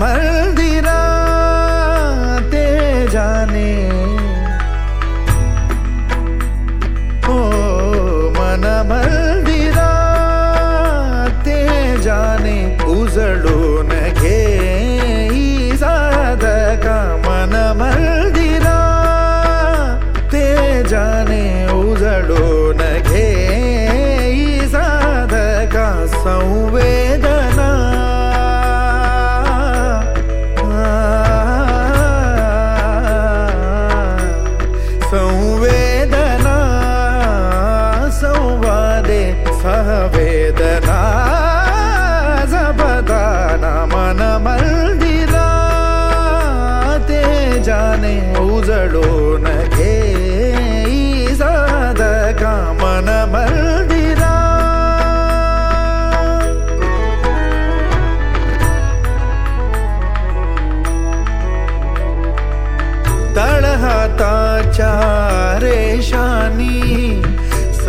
கமல்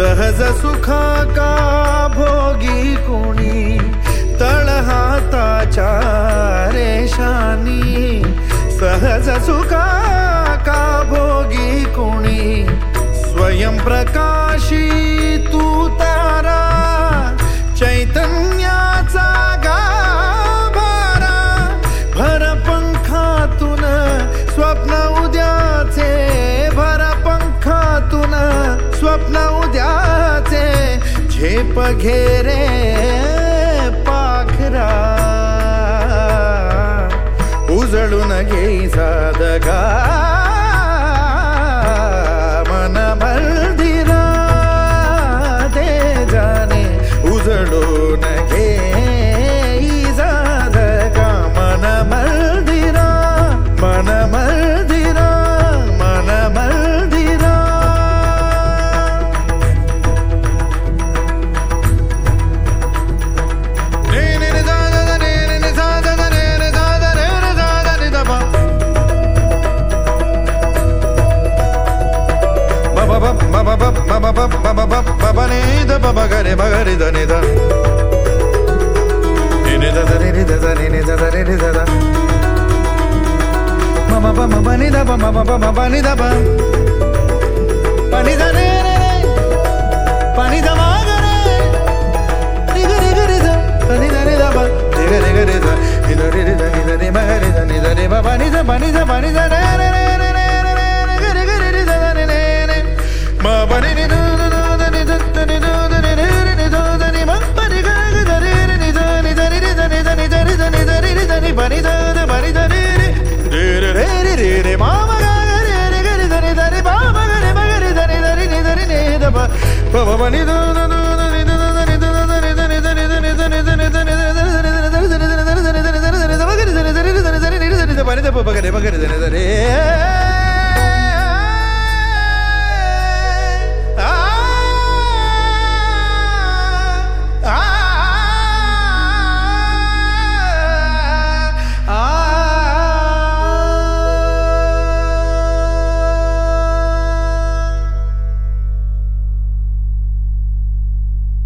सहज सुखा का भोगी कुणी तळहाता चारेशी सहज सुखा का भोगी कुणी स्वयं प्रकाशी नद्याचे झेप घेरे पाखरा। उजळून घेई साधगा ba ba ba ba ba ba ba ni da ba ba ga re ba ga re da ni da ni ni da da ni ni da da ni ni da da ni ni da da ma ma ba ma ba ni da ba ma ba ba ma ba ni da ba pa ni da re re pa ni da ma Vamos, ba ba